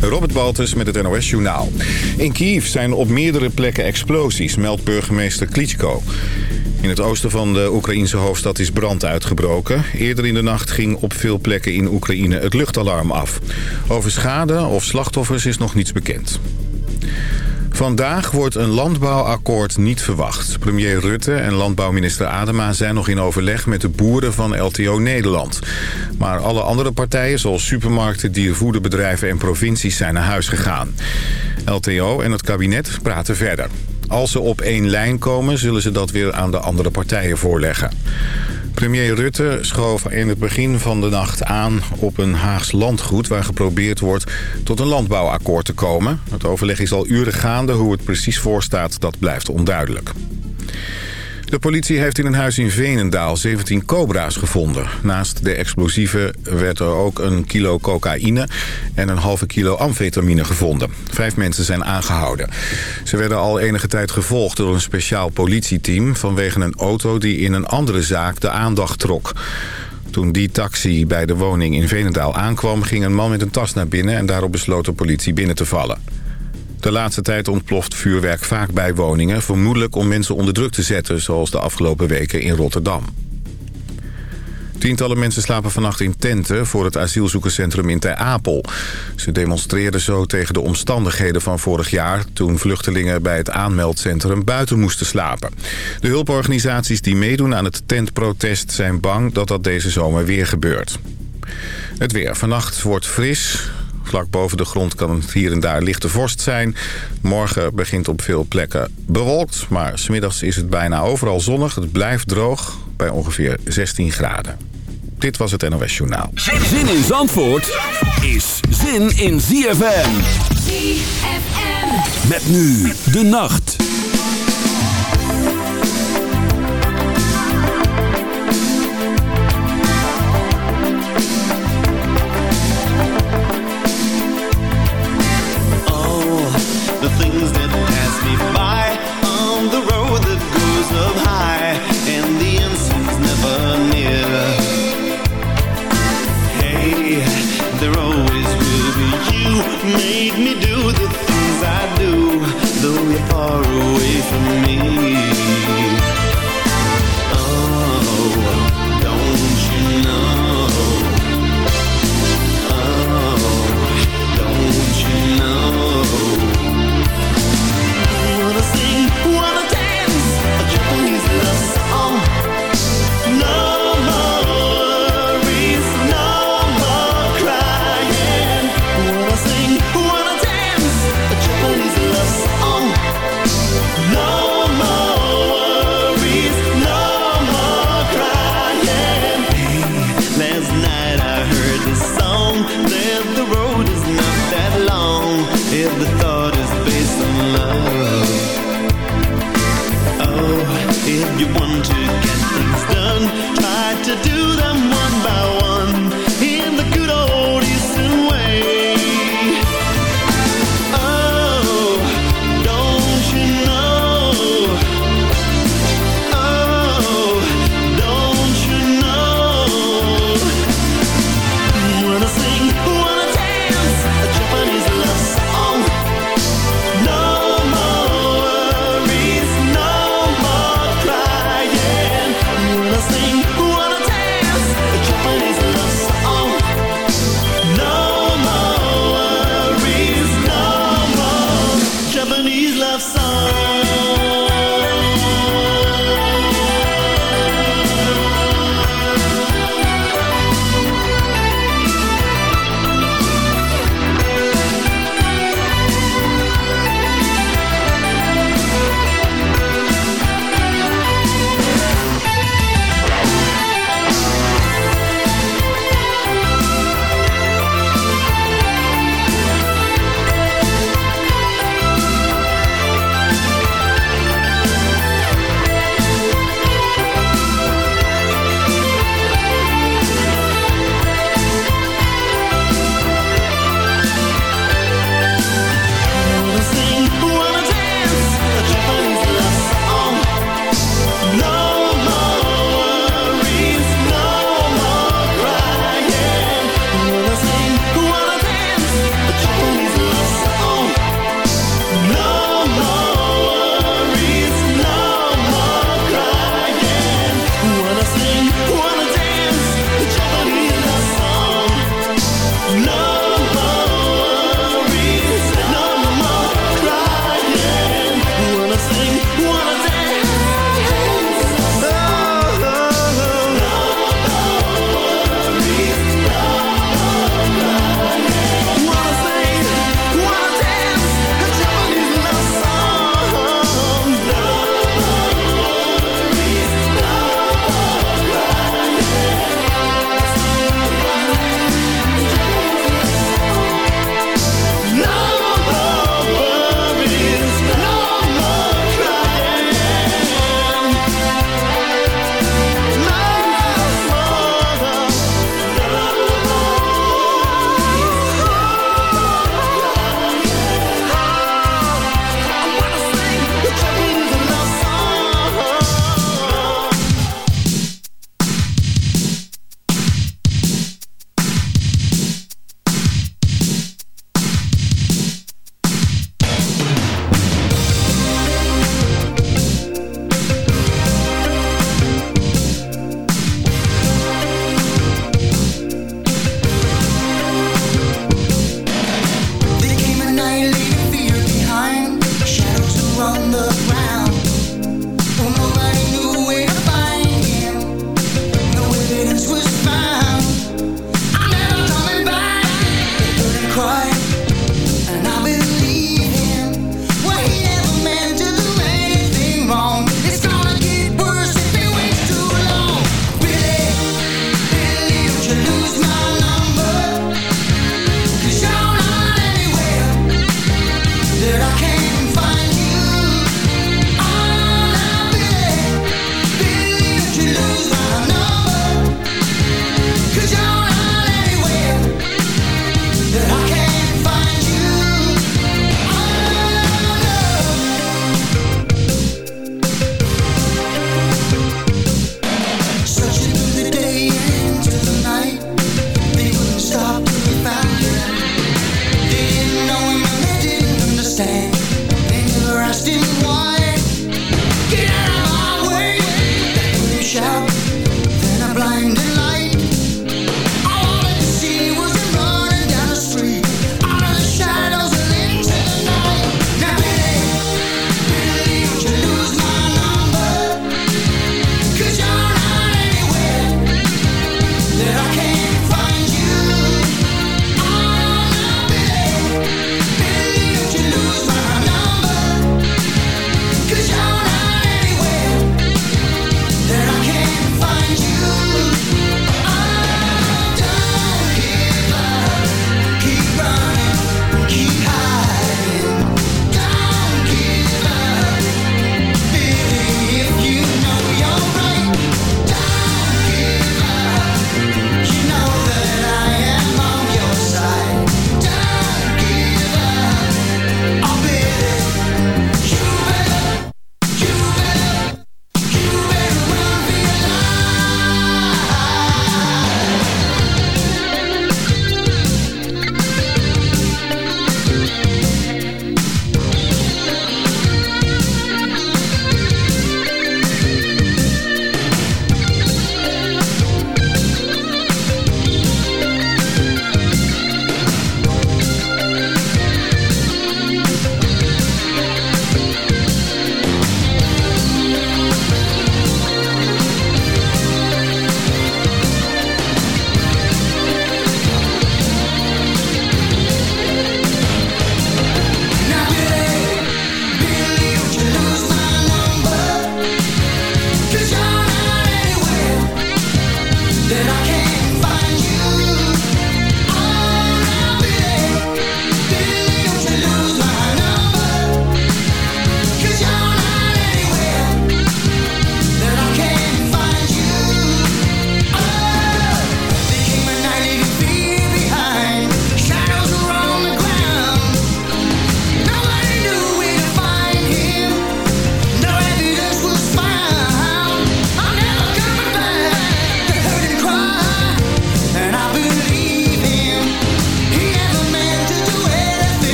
Robert Baltus met het NOS Journaal. In Kiev zijn op meerdere plekken explosies, meldt burgemeester Klitschko. In het oosten van de Oekraïense hoofdstad is brand uitgebroken. Eerder in de nacht ging op veel plekken in Oekraïne het luchtalarm af. Over schade of slachtoffers is nog niets bekend. Vandaag wordt een landbouwakkoord niet verwacht. Premier Rutte en landbouwminister Adema zijn nog in overleg met de boeren van LTO Nederland. Maar alle andere partijen, zoals supermarkten, diervoederbedrijven en provincies, zijn naar huis gegaan. LTO en het kabinet praten verder. Als ze op één lijn komen, zullen ze dat weer aan de andere partijen voorleggen. Premier Rutte schoof in het begin van de nacht aan op een Haags landgoed... waar geprobeerd wordt tot een landbouwakkoord te komen. Het overleg is al uren gaande. Hoe het precies voorstaat, dat blijft onduidelijk. De politie heeft in een huis in Venendaal 17 cobra's gevonden. Naast de explosieven werd er ook een kilo cocaïne en een halve kilo amfetamine gevonden. Vijf mensen zijn aangehouden. Ze werden al enige tijd gevolgd door een speciaal politieteam... vanwege een auto die in een andere zaak de aandacht trok. Toen die taxi bij de woning in Venendaal aankwam... ging een man met een tas naar binnen en daarop besloot de politie binnen te vallen. De laatste tijd ontploft vuurwerk vaak bij woningen... vermoedelijk om mensen onder druk te zetten... zoals de afgelopen weken in Rotterdam. Tientallen mensen slapen vannacht in tenten voor het asielzoekerscentrum in Ter Apel. Ze demonstreerden zo tegen de omstandigheden van vorig jaar... toen vluchtelingen bij het aanmeldcentrum buiten moesten slapen. De hulporganisaties die meedoen aan het tentprotest zijn bang dat dat deze zomer weer gebeurt. Het weer. Vannacht wordt fris. Vlak boven de grond kan het hier en daar lichte vorst zijn. Morgen begint op veel plekken bewolkt, maar smiddags is het bijna overal zonnig. Het blijft droog bij ongeveer 16 graden. Dit was het NOS Journaal. Zin in Zandvoort is zin in ZFM. ZFM. Met nu de nacht.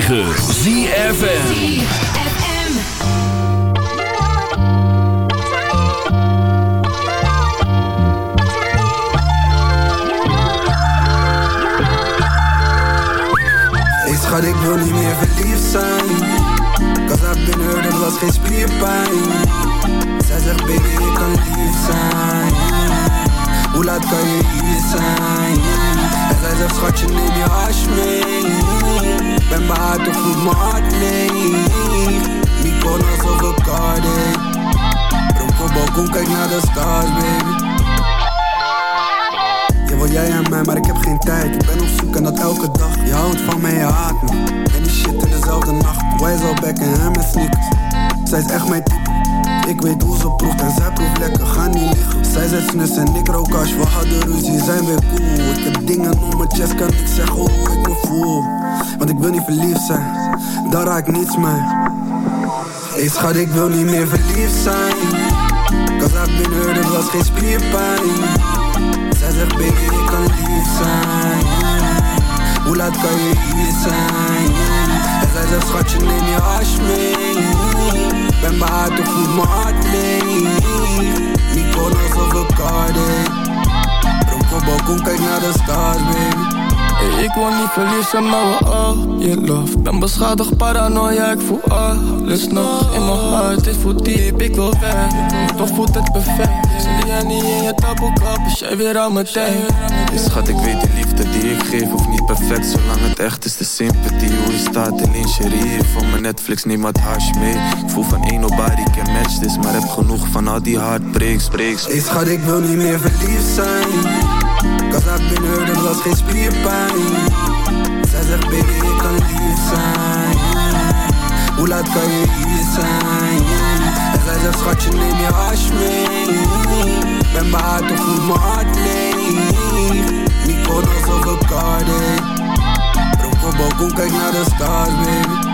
9. Stars baby. Je wil jij en mij, maar ik heb geen tijd. Ik ben op zoek en dat elke dag. Je houdt van mij, je haat me. En die shit in dezelfde nacht. Wij zo back en hem met sneakers Zij is echt mijn type. Ik weet hoe ze proeft en zij proeft lekker. Ga niet liggen. Zij zet snus en ik rook hash. We hadden ruzie, zijn weer cool. Ik heb dingen om mijn chest, kan ik zeggen hoe ik me voel. Want ik wil niet verliefd zijn. Daar raak ik niets mee. Hey schat, ik wil niet meer verliefd zijn I've been hurt, het was geen spierpijn zij zegt baby ik kan lief zijn Hoe laat kan je hier zijn En zij zegt schatje neem je hash mee Ben behaard of voelt mijn hart leeg Mykonos of Bacardi Dronk op balkon kijk naar de stars baby Hey, ik wil niet verliezen, maar we all je love. Ben beschadigd, paranoia, ik voel alles nog in mijn hart. Dit voelt diep, ik wil weg, toch voelt het perfect. Zie jij niet in je taboekap, is jij weer aan mijn tijd. Hey, schat, ik weet die liefde die ik geef hoeft niet perfect Zolang het echt is, de sympathie. Hoe je staat in lingerie Van mijn Netflix, neem wat hash mee. Ik voel van één nobody can match this Maar heb genoeg van al die heartbreaks, breaks. Hey schat, ik wil niet meer verliefd zijn I've been hurt, het was geen spierpijn. Zij zegt baby, ik kan lief zijn. Hoe laat kan je hier zijn? En zij zegt schatje, neem je hash mee. Ben behaard of voelt mijn hart leeg. Mykonos of Bacardi Dronk op balkon, kijk naar de stars baby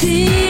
see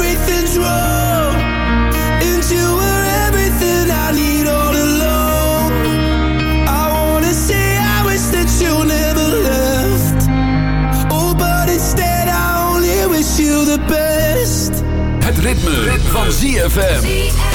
ritme, van ZFM.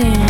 soon.